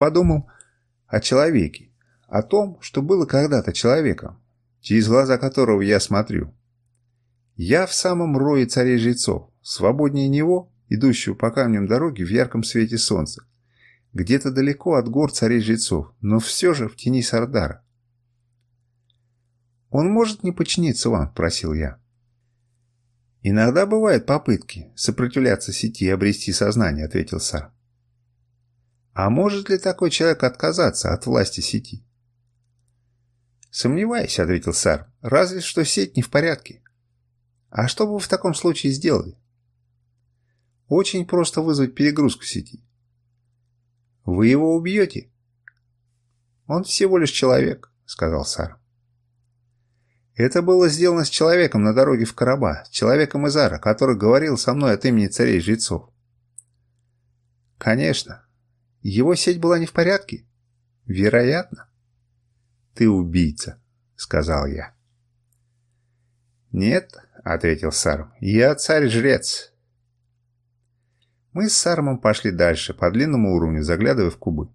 Подумал о человеке, о том, что было когда-то человеком, через глаза которого я смотрю. Я в самом рое царей жрецов, свободнее него, идущего по камням дороги в ярком свете солнца, где-то далеко от гор царей жрецов, но все же в тени Сардара. «Он может не подчиниться вам?» – просил я. «Иногда бывают попытки сопротивляться сети и обрести сознание», – ответил Сар. А может ли такой человек отказаться от власти сети? «Сомневаюсь», — ответил Сар, — «разве что сеть не в порядке». «А что бы вы в таком случае сделали?» «Очень просто вызвать перегрузку сети». «Вы его убьете?» «Он всего лишь человек», — сказал Сар. «Это было сделано с человеком на дороге в Караба, с человеком из Ара, который говорил со мной от имени царей-жрецов». «Конечно», его сеть была не в порядке? Вероятно. Ты убийца, сказал я. Нет, ответил Сарм, я царь-жрец. Мы с Сармом пошли дальше, по длинному уровню, заглядывая в кубы.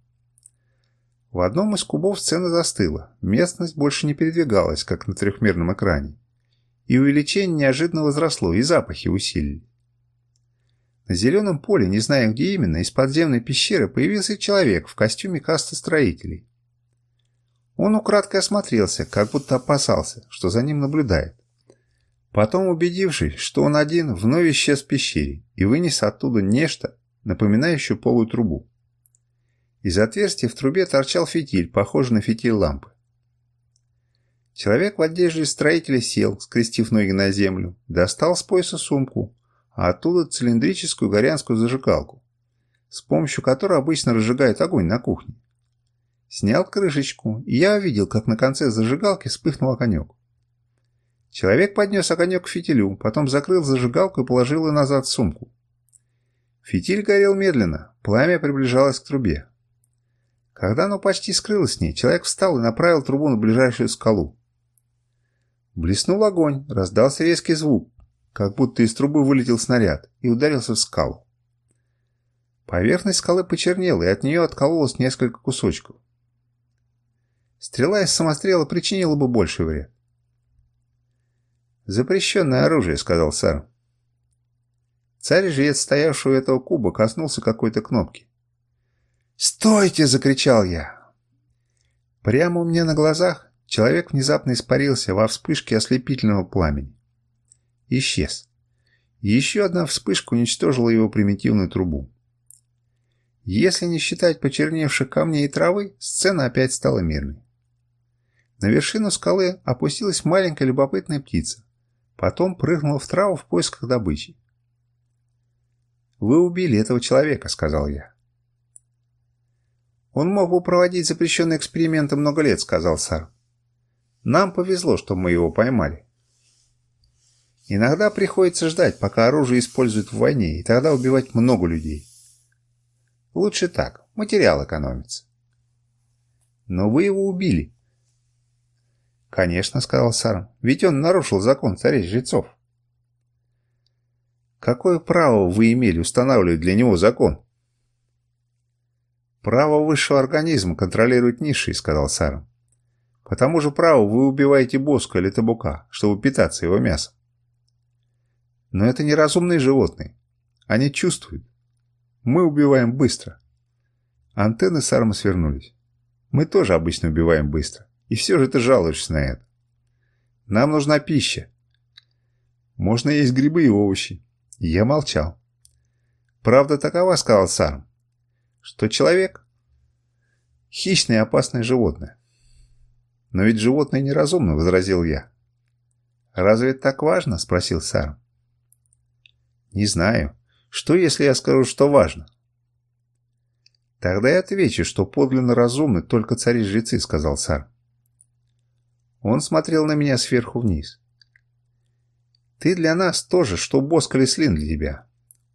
В одном из кубов сцена застыла, местность больше не передвигалась, как на трехмерном экране. И увеличение неожиданно возросло, и запахи усилились. На зеленом поле, не зная где именно, из подземной пещеры появился человек в костюме каста строителей. Он украдкой осмотрелся, как будто опасался, что за ним наблюдает. Потом, убедившись, что он один, вновь исчез в пещере и вынес оттуда нечто, напоминающее полую трубу. Из отверстия в трубе торчал фитиль, похожий на фитиль лампы. Человек в одежде строителя сел, скрестив ноги на землю, достал с пояса сумку, а оттуда цилиндрическую горянскую зажигалку, с помощью которой обычно разжигают огонь на кухне. Снял крышечку, и я увидел, как на конце зажигалки вспыхнул огонек. Человек поднес огонек к фитилю, потом закрыл зажигалку и положил ее назад в сумку. Фитиль горел медленно, пламя приближалось к трубе. Когда оно почти скрылось с ней, человек встал и направил трубу на ближайшую скалу. Блеснул огонь, раздался резкий звук, как будто из трубы вылетел снаряд и ударился в скалу. Поверхность скалы почернела, и от нее откололось несколько кусочков. Стрела из самострела причинила бы больше вред. «Запрещенное оружие», — сказал Сар. Царь же, стоявший у этого куба, коснулся какой-то кнопки. «Стойте!» — закричал я. Прямо у меня на глазах человек внезапно испарился во вспышке ослепительного пламени исчез. Еще одна вспышка уничтожила его примитивную трубу. Если не считать почерневших камней и травы, сцена опять стала мирной. На вершину скалы опустилась маленькая любопытная птица. Потом прыгнула в траву в поисках добычи. «Вы убили этого человека», — сказал я. «Он мог бы проводить запрещенные эксперименты много лет», — сказал Сар. «Нам повезло, что мы его поймали. Иногда приходится ждать, пока оружие используют в войне, и тогда убивать много людей. Лучше так, материал экономится. Но вы его убили. Конечно, сказал Сарм, ведь он нарушил закон царей жрецов. Какое право вы имели устанавливать для него закон? Право высшего организма контролирует низший, сказал Сарм. По тому же праву вы убиваете боска или табука, чтобы питаться его мясом. Но это неразумные животные. Они чувствуют. Мы убиваем быстро. Антенны с арма свернулись. Мы тоже обычно убиваем быстро. И все же ты жалуешься на это. Нам нужна пища. Можно есть грибы и овощи. Я молчал. Правда такова, сказал Сарм, что человек – хищное и опасное животное. Но ведь животное неразумно, возразил я. Разве так важно? Спросил Сарм. Не знаю. Что, если я скажу, что важно? Тогда я отвечу, что подлинно разумны только цари-жрецы, сказал Сар. Он смотрел на меня сверху вниз. Ты для нас тоже, что босс Колеслин для тебя.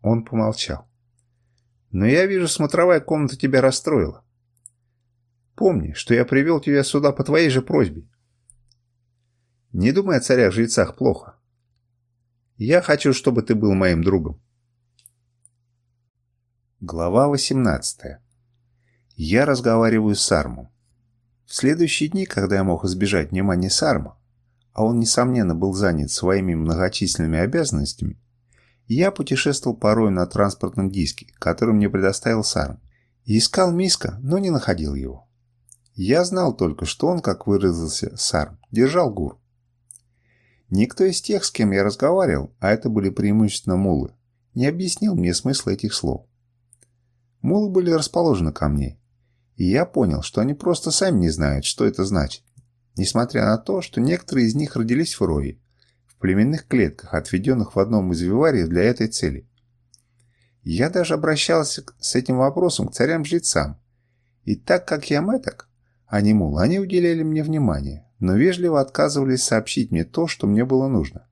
Он помолчал. Но я вижу, смотровая комната тебя расстроила. Помни, что я привел тебя сюда по твоей же просьбе. Не думай о царях-жрецах плохо. Я хочу, чтобы ты был моим другом. Глава 18. Я разговариваю с Сармом. В следующие дни, когда я мог избежать внимания Сарма, а он, несомненно, был занят своими многочисленными обязанностями, я путешествовал порой на транспортном диске, который мне предоставил Сарм, и искал Миска, но не находил его. Я знал только, что он, как выразился Сарм, держал гур. Никто из тех, с кем я разговаривал, а это были преимущественно мулы, не объяснил мне смысла этих слов. Мулы были расположены ко мне, и я понял, что они просто сами не знают, что это значит, несмотря на то, что некоторые из них родились в рои, в племенных клетках, отведенных в одном из вивариев для этой цели. Я даже обращался с этим вопросом к царям-жрецам, и так как я мэток, а не мул, они уделяли мне внимание, но вежливо отказывались сообщить мне то, что мне было нужно.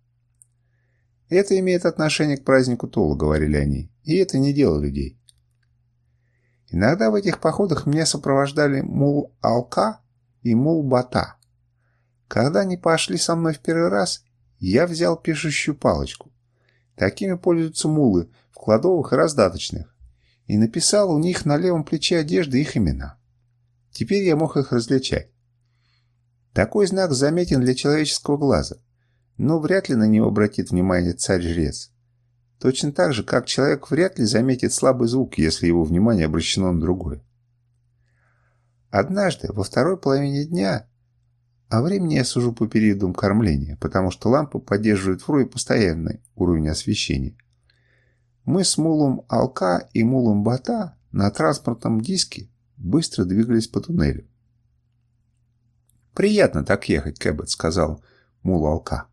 «Это имеет отношение к празднику Тула», — говорили они, — «и это не дело людей». Иногда в этих походах меня сопровождали мул-алка и мул-бата. Когда они пошли со мной в первый раз, я взял пишущую палочку. Такими пользуются мулы в кладовых и раздаточных. И написал у них на левом плече одежды их имена. Теперь я мог их различать. Такой знак заметен для человеческого глаза, но вряд ли на него обратит внимание царь-жрец. Точно так же, как человек вряд ли заметит слабый звук, если его внимание обращено на другое. Однажды, во второй половине дня, а времени я сужу по периодам кормления, потому что лампа поддерживает в руе постоянный уровень освещения. Мы с мулом Алка и мулом Бата на транспортном диске быстро двигались по туннелю. «Приятно так ехать, Кэббет», — сказал мул волка.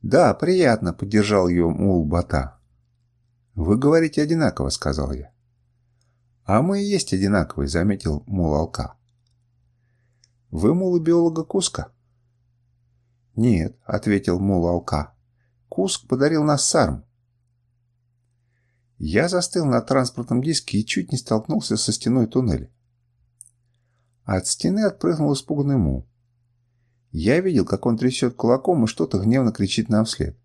«Да, приятно», — поддержал ее мул бота. «Вы говорите одинаково», — сказал я. «А мы и есть одинаковые», — заметил мул волка. «Вы мулы биолога Куска?» «Нет», — ответил мул волка. «Куск подарил нас сарм». Я застыл на транспортном диске и чуть не столкнулся со стеной туннеля от стены отпрыгнул испуганный Му. Я видел, как он трясет кулаком и что-то гневно кричит нам вслед.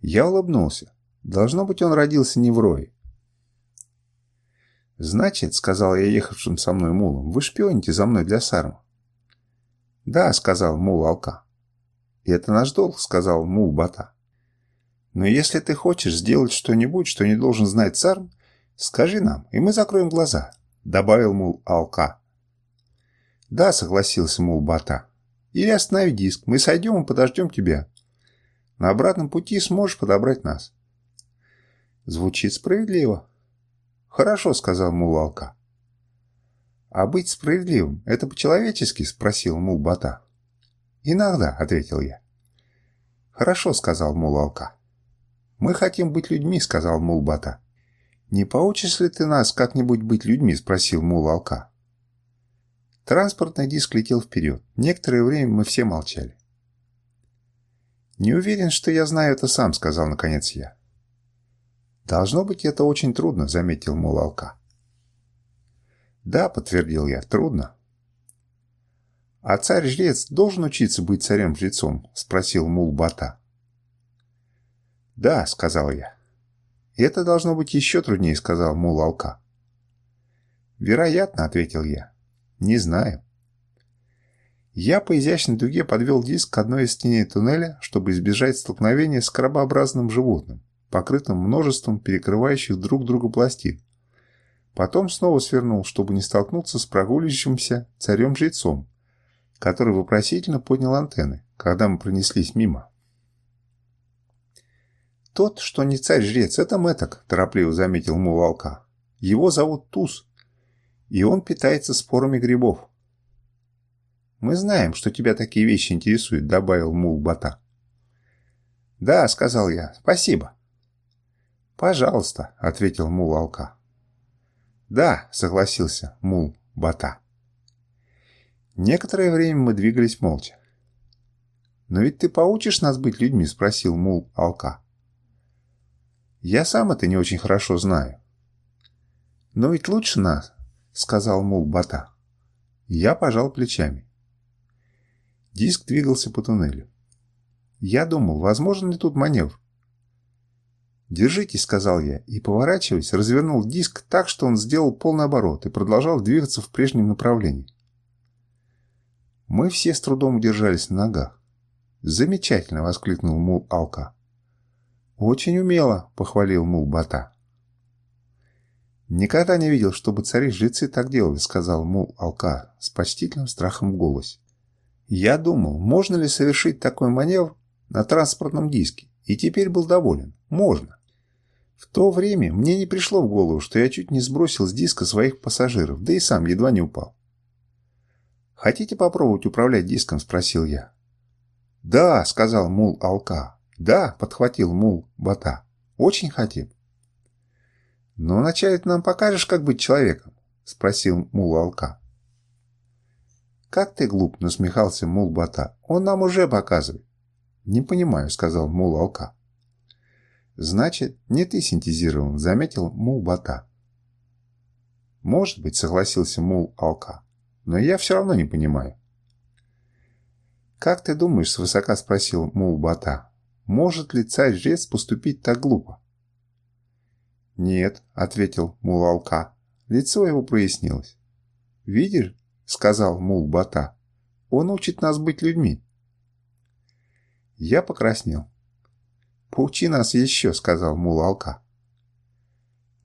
Я улыбнулся. Должно быть, он родился не в рое. «Значит, — сказал я ехавшим со мной мулом, — вы шпионите за мной для Сарма». «Да, — сказал мул Алка. «И это наш долг, — сказал мул Бата. Но если ты хочешь сделать что-нибудь, что не должен знать Сарм, скажи нам, и мы закроем глаза». Добавил, мол, Алка. Да, согласился, мол, Бата. Или останови диск, мы сойдем и подождем тебя. На обратном пути сможешь подобрать нас. Звучит справедливо. Хорошо, сказал мул Алка. А быть справедливым, это по-человечески, спросил мул Бата. Иногда, ответил я. Хорошо, сказал мул Алка. Мы хотим быть людьми, сказал мул Бата. «Не поучишь ли ты нас как-нибудь быть людьми?» – спросил мул алка. Транспортный диск летел вперед. Некоторое время мы все молчали. «Не уверен, что я знаю это сам», – сказал наконец я. «Должно быть, это очень трудно», – заметил мул алка. «Да», – подтвердил я, – «трудно». «А царь-жрец должен учиться быть царем-жрецом?» – спросил мул Бата. «Да», – сказал я. И это должно быть еще труднее», — сказал Мулалка. «Вероятно», — ответил я. «Не знаю». Я по изящной дуге подвел диск к одной из стене туннеля, чтобы избежать столкновения с крабообразным животным, покрытым множеством перекрывающих друг друга пластин. Потом снова свернул, чтобы не столкнуться с прогуливающимся царем-жрецом, который вопросительно поднял антенны, когда мы пронеслись мимо. «Тот, что не царь-жрец, это мэток», – торопливо заметил ему волка. «Его зовут Туз, и он питается спорами грибов». «Мы знаем, что тебя такие вещи интересуют», – добавил Мулбата. «Да», – сказал я, – «спасибо». «Пожалуйста», — ответил мул Алка. «Да», — согласился мул Бата. Некоторое время мы двигались молча. «Но ведь ты поучишь нас быть людьми?» — спросил мул Алка. Я сам это не очень хорошо знаю. Но ведь лучше нас, сказал Мул Бата. Я пожал плечами. Диск двигался по туннелю. Я думал, возможно, ли тут маневр. «Держитесь», — сказал я, и, поворачиваясь, развернул диск так, что он сделал полный оборот и продолжал двигаться в прежнем направлении. Мы все с трудом удержались на ногах. «Замечательно!» — воскликнул Мул Алка. «Очень умело», — похвалил Мулбата. «Никогда не видел, чтобы цари-жрецы так делали», — сказал Мул-Алка с почтительным страхом в голосе. «Я думал, можно ли совершить такой маневр на транспортном диске, и теперь был доволен. Можно». В то время мне не пришло в голову, что я чуть не сбросил с диска своих пассажиров, да и сам едва не упал. «Хотите попробовать управлять диском?» – спросил я. «Да», – сказал Мул Алка, «Да», — подхватил мул Бата, — «очень хотим». «Но вначале ты нам покажешь, как быть человеком?» — спросил мул Алка. «Как ты глуп!» — насмехался мул Бата. «Он нам уже показывает». «Не понимаю», — сказал мул Алка. «Значит, не ты синтезирован», — заметил мул Бата. «Может быть», — согласился мул Алка. «Но я все равно не понимаю». «Как ты думаешь?» — свысока спросил мул Бата. Может ли царь-жрец поступить так глупо? «Нет», — ответил Мул-Алка. Лицо его прояснилось. «Видишь», — сказал Мул-Бата, — «он учит нас быть людьми». Я покраснел. «Поучи нас еще», — сказал Мул-Алка.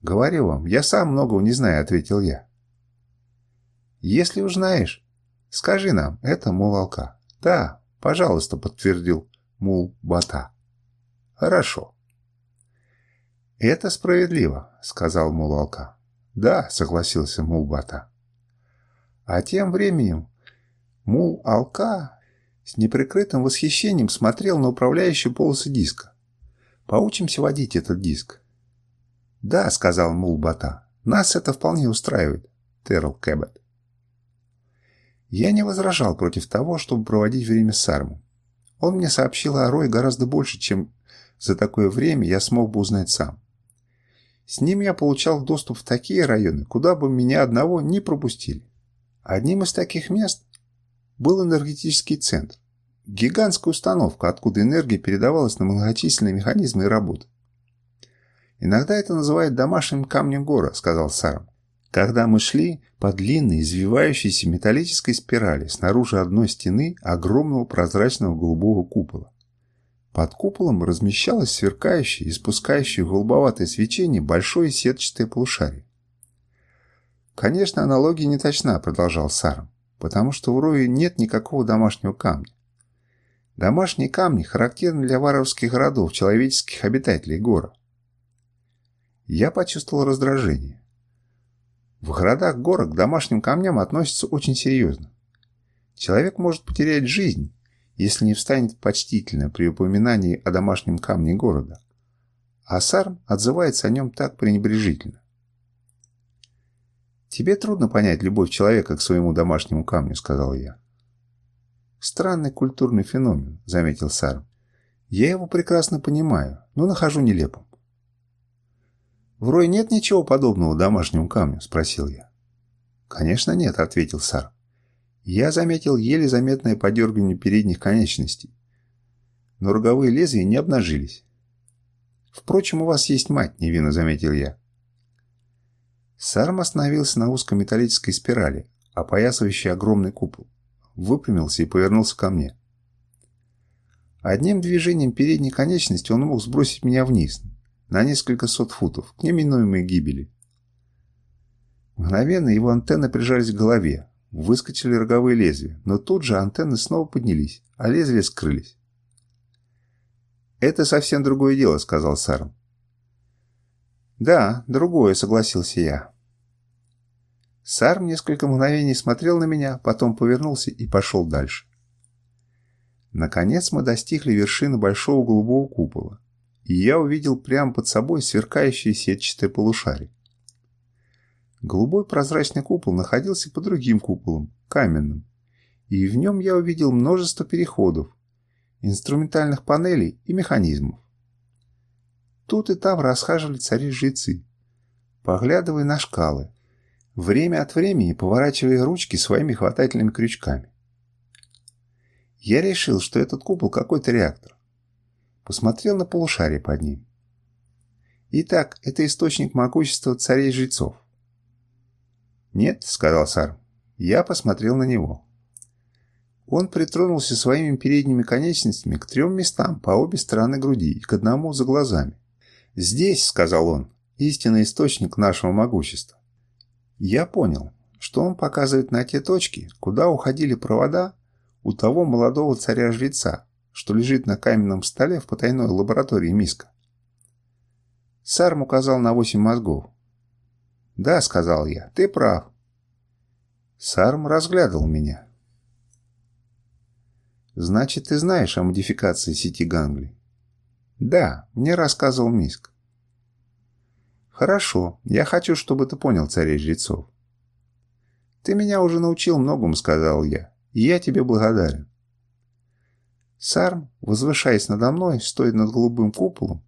«Говорю вам, я сам многого не знаю», — ответил я. «Если узнаешь, скажи нам, это Мул-Алка». «Да, пожалуйста», — подтвердил Мул-Бата. Хорошо. Это справедливо, сказал Мулалка. Да, согласился Мулбата. А тем временем Мул-Алка с неприкрытым восхищением смотрел на управляющую полосы диска. Поучимся водить этот диск. Да, сказал Мулбата. Нас это вполне устраивает, Терл Кэббет. Я не возражал против того, чтобы проводить время с Сармом. Он мне сообщил о Рой гораздо больше, чем за такое время я смог бы узнать сам. С ним я получал доступ в такие районы, куда бы меня одного не пропустили. Одним из таких мест был энергетический центр. Гигантская установка, откуда энергия передавалась на многочисленные механизмы и работы. «Иногда это называют домашним камнем гора», — сказал Сарам. Когда мы шли по длинной, извивающейся металлической спирали снаружи одной стены огромного прозрачного голубого купола. Под куполом размещалось сверкающее, испускающее голубоватое свечение большое сетчатое полушарие. «Конечно, аналогия не точна», — продолжал Сарм, «потому что в Руе нет никакого домашнего камня. Домашние камни характерны для варовских городов, человеческих обитателей гора». Я почувствовал раздражение. В городах гора к домашним камням относятся очень серьезно. Человек может потерять жизнь, если не встанет почтительно при упоминании о домашнем камне города. А Сарм отзывается о нем так пренебрежительно. «Тебе трудно понять любовь человека к своему домашнему камню», — сказал я. «Странный культурный феномен», — заметил Сарм. «Я его прекрасно понимаю, но нахожу нелепым». «В Рой нет ничего подобного домашнему камню?» — спросил я. «Конечно нет», — ответил Сарм. Я заметил еле заметное подергивание передних конечностей, но роговые лезвия не обнажились. «Впрочем, у вас есть мать», — невинно заметил я. Сарм остановился на узкой металлической спирали, опоясывающей огромный купол, выпрямился и повернулся ко мне. Одним движением передней конечности он мог сбросить меня вниз, на несколько сот футов, к неминуемой гибели. Мгновенно его антенны прижались к голове, Выскочили роговые лезвия, но тут же антенны снова поднялись, а лезвия скрылись. «Это совсем другое дело», — сказал Сарм. «Да, другое», — согласился я. Сарм несколько мгновений смотрел на меня, потом повернулся и пошел дальше. Наконец мы достигли вершины большого голубого купола, и я увидел прямо под собой сверкающие сетчатые полушария. Голубой прозрачный купол находился под другим куполом, каменным, и в нем я увидел множество переходов, инструментальных панелей и механизмов. Тут и там расхаживали цари-жрецы, поглядывая на шкалы, время от времени поворачивая ручки своими хватательными крючками. Я решил, что этот купол какой-то реактор. Посмотрел на полушарие под ним. Итак, это источник могущества царей-жрецов. «Нет», — сказал Сар. Я посмотрел на него. Он притронулся своими передними конечностями к трем местам по обе стороны груди и к одному за глазами. «Здесь», — сказал он, — «истинный источник нашего могущества». Я понял, что он показывает на те точки, куда уходили провода у того молодого царя-жреца, что лежит на каменном столе в потайной лаборатории Миска. Сарм указал на восемь мозгов, «Да», — сказал я, — «ты прав». Сарм разглядывал меня. «Значит, ты знаешь о модификации сети Гангли?» «Да, мне рассказывал Миск». «Хорошо, я хочу, чтобы ты понял, царей жрецов». «Ты меня уже научил многому», — сказал я, — «и я тебе благодарен». Сарм, возвышаясь надо мной, стоя над голубым куполом,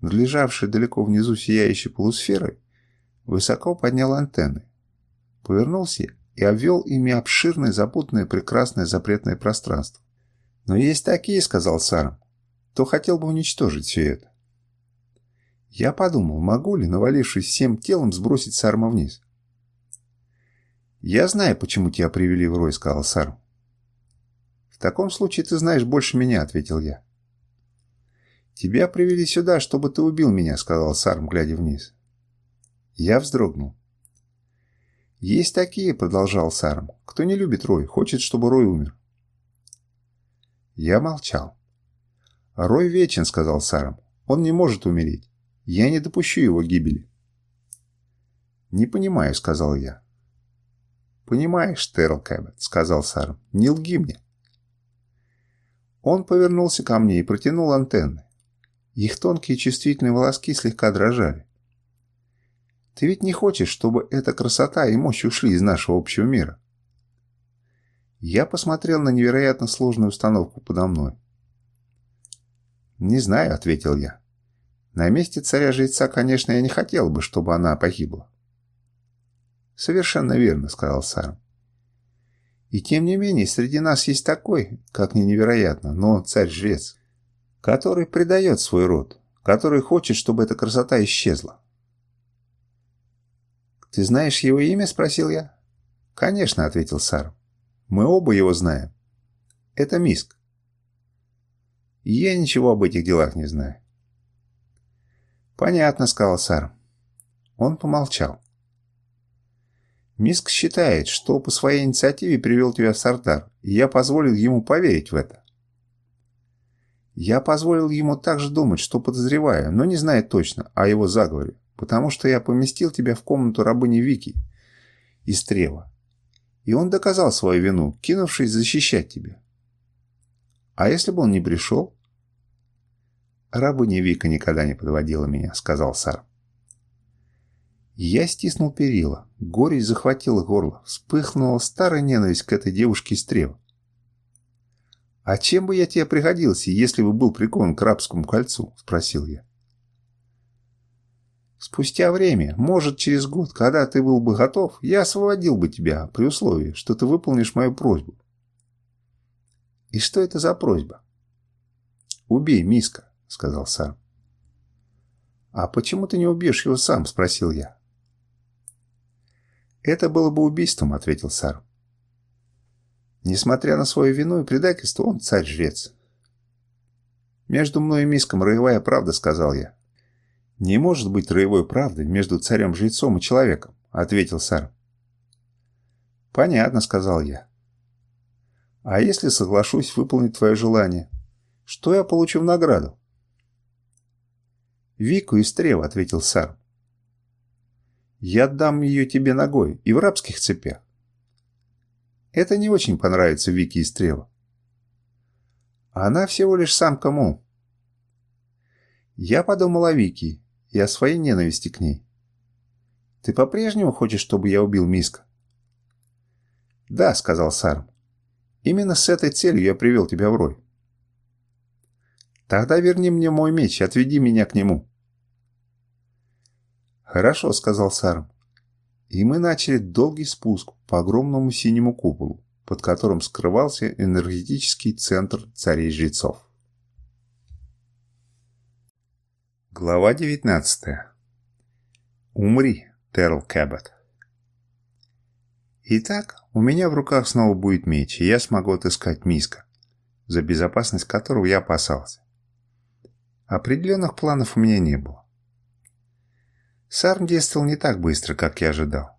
надлежавшей далеко внизу сияющей полусферой, высоко поднял антенны, повернулся и обвел ими обширное, запутанное, прекрасное запретное пространство. «Но есть такие», — сказал Сарам, — «кто хотел бы уничтожить все это». Я подумал, могу ли, навалившись всем телом, сбросить Сарма вниз. «Я знаю, почему тебя привели в рой», — сказал Сарм. «В таком случае ты знаешь больше меня», — ответил я. «Тебя привели сюда, чтобы ты убил меня», — сказал Сарм, глядя вниз. Я вздрогнул. «Есть такие», — продолжал Сарм, — «кто не любит Рой, хочет, чтобы Рой умер». Я молчал. «Рой вечен», — сказал Сарм. «Он не может умереть. Я не допущу его гибели». «Не понимаю», — сказал я. «Понимаешь, Терл Кэббет», — сказал Сарм. «Не лги мне». Он повернулся ко мне и протянул антенны. Их тонкие чувствительные волоски слегка дрожали. Ты ведь не хочешь, чтобы эта красота и мощь ушли из нашего общего мира?» Я посмотрел на невероятно сложную установку подо мной. «Не знаю», — ответил я. «На месте царя-жреца, конечно, я не хотел бы, чтобы она погибла». «Совершенно верно», — сказал Сарм. «И тем не менее, среди нас есть такой, как ни невероятно, но царь-жрец, который предает свой род, который хочет, чтобы эта красота исчезла. «Ты знаешь его имя?» – спросил я. «Конечно», – ответил Сар. «Мы оба его знаем. Это Миск». «Я ничего об этих делах не знаю». «Понятно», – сказал Сар. Он помолчал. «Миск считает, что по своей инициативе привел тебя в Сардар, и я позволил ему поверить в это». «Я позволил ему также думать, что подозреваю, но не знаю точно о его заговоре потому что я поместил тебя в комнату рабыни Вики из Трева. И он доказал свою вину, кинувшись защищать тебя. А если бы он не пришел? Рабыня Вика никогда не подводила меня, сказал Сар. Я стиснул перила. Горечь захватила горло. Вспыхнула старая ненависть к этой девушке из Трева. «А чем бы я тебе приходился, если бы был прикован к рабскому кольцу?» – спросил я. Спустя время, может, через год, когда ты был бы готов, я освободил бы тебя при условии, что ты выполнишь мою просьбу. И что это за просьба? Убей Миска, сказал Сар. А почему ты не убьешь его сам? спросил я. Это было бы убийством, ответил Сар. Несмотря на свою вину и предательство, он царь-жрец. Между мной и Миском роевая правда, сказал я. «Не может быть роевой правды между царем-жрецом и человеком», — ответил сэр. «Понятно», — сказал я. «А если соглашусь выполнить твое желание, что я получу в награду?» «Вику из стрел», — ответил сэр. «Я дам ее тебе ногой и в рабских цепях». Это не очень понравится Вике из стрелу. Она всего лишь самка Му. Я подумал о Вики, и о своей ненависти к ней. «Ты по-прежнему хочешь, чтобы я убил Миска?» «Да», — сказал Сарм. «Именно с этой целью я привел тебя в рой». «Тогда верни мне мой меч и отведи меня к нему». «Хорошо», — сказал Сарм. И мы начали долгий спуск по огромному синему куполу, под которым скрывался энергетический центр царей-жрецов. Глава 19. Умри, Терл Кэббот. Итак, у меня в руках снова будет меч, и я смогу отыскать Миска, за безопасность которого я опасался. Определенных планов у меня не было. Сарм действовал не так быстро, как я ожидал.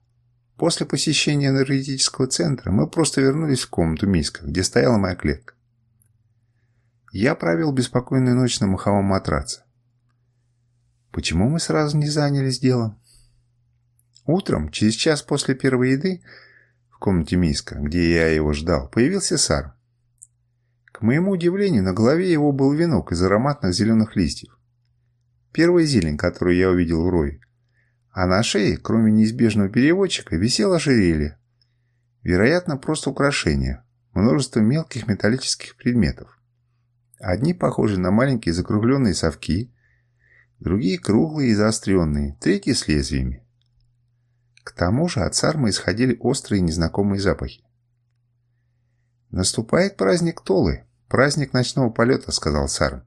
После посещения энергетического центра мы просто вернулись в комнату Миска, где стояла моя клетка. Я провел беспокойную ночь на маховом матраце Почему мы сразу не занялись делом? Утром, через час после первой еды, в комнате Миска, где я его ждал, появился Сар. К моему удивлению, на голове его был венок из ароматных зеленых листьев. Первая зелень, которую я увидел в Рой. А на шее, кроме неизбежного переводчика, висело ожерелье. Вероятно, просто украшение. Множество мелких металлических предметов. Одни похожи на маленькие закругленные совки, другие круглые и заостренные, третьи с лезвиями. К тому же от сармы исходили острые незнакомые запахи. «Наступает праздник Толы, праздник ночного полета», — сказал Сарм.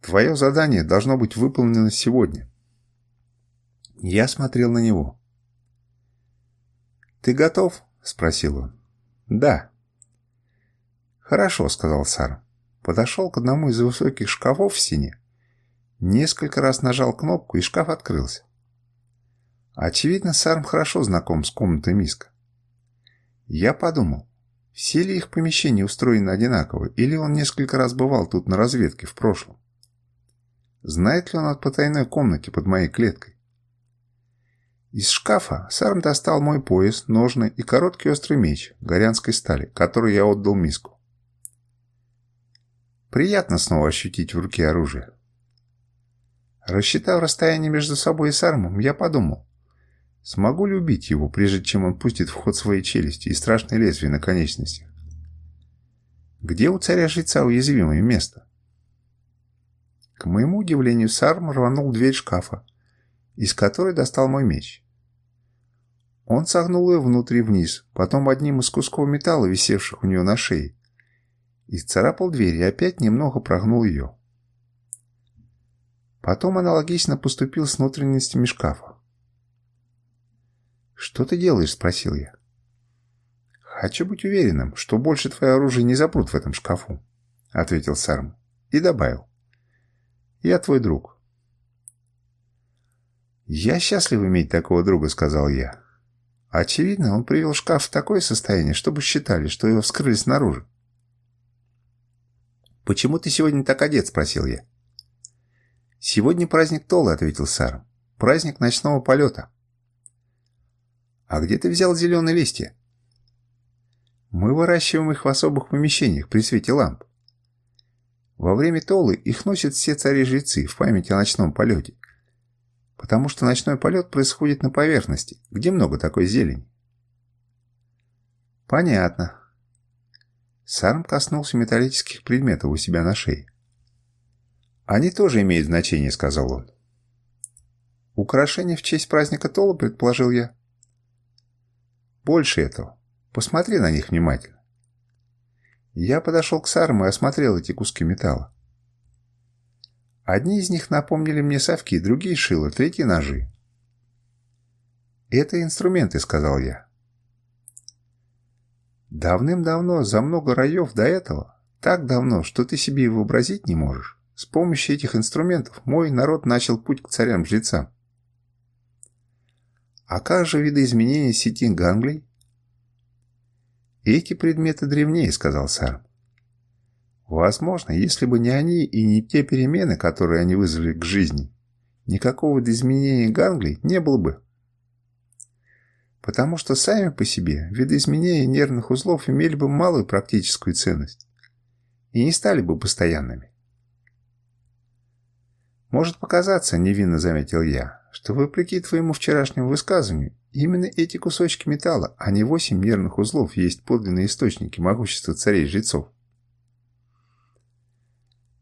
«Твое задание должно быть выполнено сегодня». Я смотрел на него. «Ты готов?» — спросил он. «Да». «Хорошо», — сказал Сарм. Подошел к одному из высоких шкафов в стене Несколько раз нажал кнопку, и шкаф открылся. Очевидно, Сарм хорошо знаком с комнатой Миска. Я подумал, все ли их помещения устроены одинаково, или он несколько раз бывал тут на разведке в прошлом. Знает ли он о потайной комнате под моей клеткой? Из шкафа Сарм достал мой пояс, ножны и короткий острый меч горянской стали, который я отдал миску. Приятно снова ощутить в руке оружие. Рассчитав расстояние между собой и Сармом, я подумал, смогу ли убить его, прежде чем он пустит в ход свои челюсти и страшные лезвия на конечностях? Где у царя-жреца уязвимое место? К моему удивлению, Сарм рванул дверь шкафа, из которой достал мой меч. Он согнул ее внутрь и вниз, потом одним из кусков металла, висевших у нее на шее, и царапал дверь и опять немного прогнул ее. Потом аналогично поступил с внутренностями шкафа. «Что ты делаешь?» – спросил я. «Хочу быть уверенным, что больше твое оружие не запрут в этом шкафу», – ответил Сарм и добавил. «Я твой друг». «Я счастлив иметь такого друга», – сказал я. Очевидно, он привел шкаф в такое состояние, чтобы считали, что его вскрыли снаружи. «Почему ты сегодня так одет?» – спросил я. «Сегодня праздник Толы», — ответил Сара. «Праздник ночного полета». «А где ты взял зеленые листья?» «Мы выращиваем их в особых помещениях при свете ламп. Во время Толы их носят все цари-жрецы в памяти о ночном полете, потому что ночной полет происходит на поверхности, где много такой зелени». «Понятно». Сарм коснулся металлических предметов у себя на шее. «Они тоже имеют значение», — сказал он. «Украшение в честь праздника Тола», — предположил я. «Больше этого. Посмотри на них внимательно». Я подошел к сарму и осмотрел эти куски металла. Одни из них напомнили мне совки, другие — шило, третьи — ножи. «Это инструменты», — сказал я. Давным-давно, за много раев до этого, так давно, что ты себе и вообразить не можешь. С помощью этих инструментов мой народ начал путь к царям-жрецам. А как же видоизменение сети ганглей? Эти предметы древнее, сказал Сарм. Возможно, если бы не они и не те перемены, которые они вызвали к жизни, никакого видоизменения ганглей не было бы. Потому что сами по себе видоизменения нервных узлов имели бы малую практическую ценность и не стали бы постоянными. «Может показаться, — невинно заметил я, — что вопреки твоему вчерашнему высказыванию, именно эти кусочки металла, а не восемь нервных узлов, есть подлинные источники могущества царей-жрецов».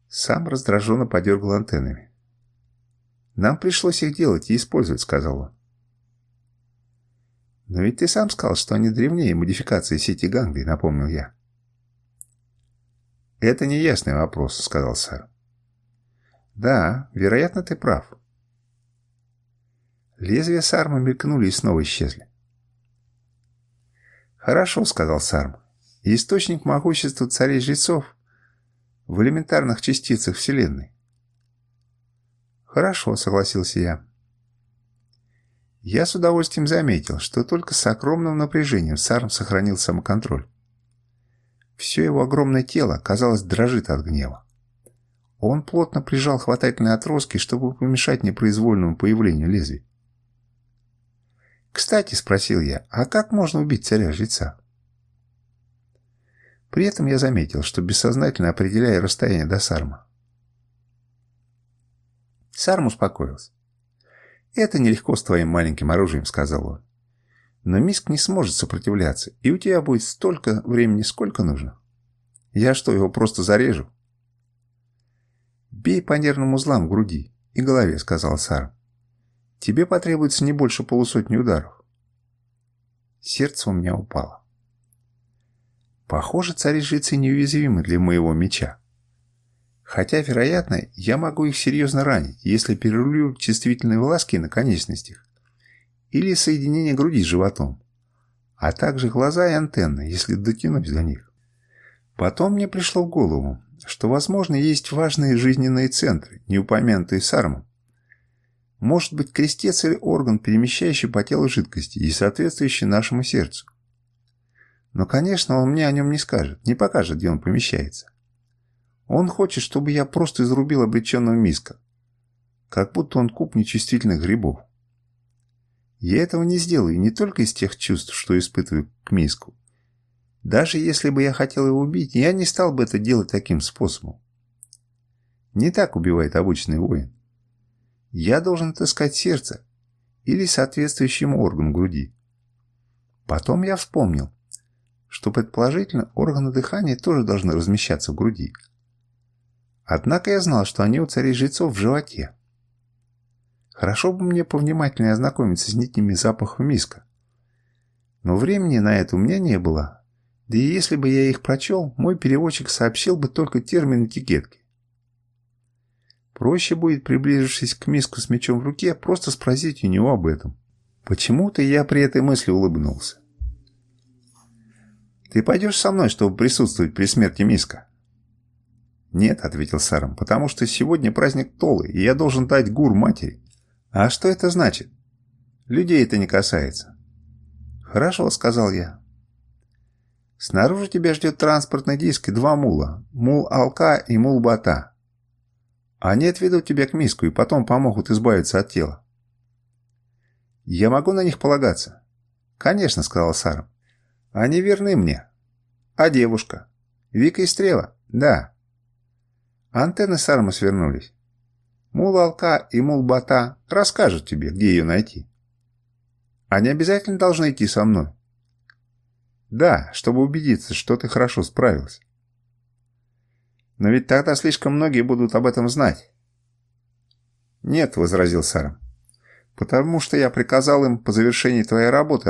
Сам раздраженно подергал антеннами. «Нам пришлось их делать и использовать», — сказал он. «Но ведь ты сам сказал, что они древнее модификации сети Ганглии», — напомнил я. «Это неясный вопрос», — сказал сэр. Да, вероятно, ты прав. Лезвия Сарма мелькнули и снова исчезли. «Хорошо», — сказал Сарм. «Источник могущества царей-жрецов в элементарных частицах Вселенной». «Хорошо», — согласился я. Я с удовольствием заметил, что только с огромным напряжением Сарм сохранил самоконтроль. Все его огромное тело, казалось, дрожит от гнева. Он плотно прижал хватательные отростки, чтобы помешать непроизвольному появлению лезвий. «Кстати», — спросил я, — «а как можно убить царя жреца?» При этом я заметил, что бессознательно определяя расстояние до Сарма. Сарм успокоился. «Это нелегко с твоим маленьким оружием», — сказал он. «Но Миск не сможет сопротивляться, и у тебя будет столько времени, сколько нужно. Я что, его просто зарежу?» «Бей по нервным узлам в груди и голове», — сказал Сара. «Тебе потребуется не больше полусотни ударов». Сердце у меня упало. Похоже, цари-жрецы неуязвимы для моего меча. Хотя, вероятно, я могу их серьезно ранить, если перерулю чувствительные власки на конечностях или соединение груди с животом, а также глаза и антенны, если дотянусь до них. Потом мне пришло в голову, что, возможно, есть важные жизненные центры, не упомянутые сармом. Может быть, крестец или орган, перемещающий по телу жидкости и соответствующий нашему сердцу. Но, конечно, он мне о нем не скажет, не покажет, где он помещается. Он хочет, чтобы я просто изрубил обреченного миска, как будто он куб нечувствительных грибов. Я этого не сделаю не только из тех чувств, что испытываю к миску, даже если бы я хотел его убить, я не стал бы это делать таким способом. Не так убивает обычный воин. Я должен отыскать сердце или соответствующий ему орган груди. Потом я вспомнил, что предположительно органы дыхания тоже должны размещаться в груди. Однако я знал, что они у царей-жрецов в животе. Хорошо бы мне повнимательнее ознакомиться с нитями запахов миска. Но времени на это у меня не было, да и если бы я их прочел, мой переводчик сообщил бы только термин этикетки. Проще будет, приближившись к миску с мечом в руке, просто спросить у него об этом. Почему-то я при этой мысли улыбнулся. «Ты пойдешь со мной, чтобы присутствовать при смерти миска?» «Нет», — ответил Сарам, — «потому что сегодня праздник Толы, и я должен дать гур матери». «А что это значит?» «Людей это не касается». «Хорошо», — сказал я. Снаружи тебя ждет транспортный диск и два мула. Мул Алка и мул Бата. Они отведут тебя к миску и потом помогут избавиться от тела. Я могу на них полагаться? Конечно, сказал Сара. Они верны мне. А девушка? Вика и Стрела? Да. Антенны Сарма свернулись. Мул Алка и Мул Бата расскажут тебе, где ее найти. Они обязательно должны идти со мной. Да, чтобы убедиться, что ты хорошо справилась. Но ведь тогда слишком многие будут об этом знать. Нет, возразил Сара. Потому что я приказал им по завершении твоей работы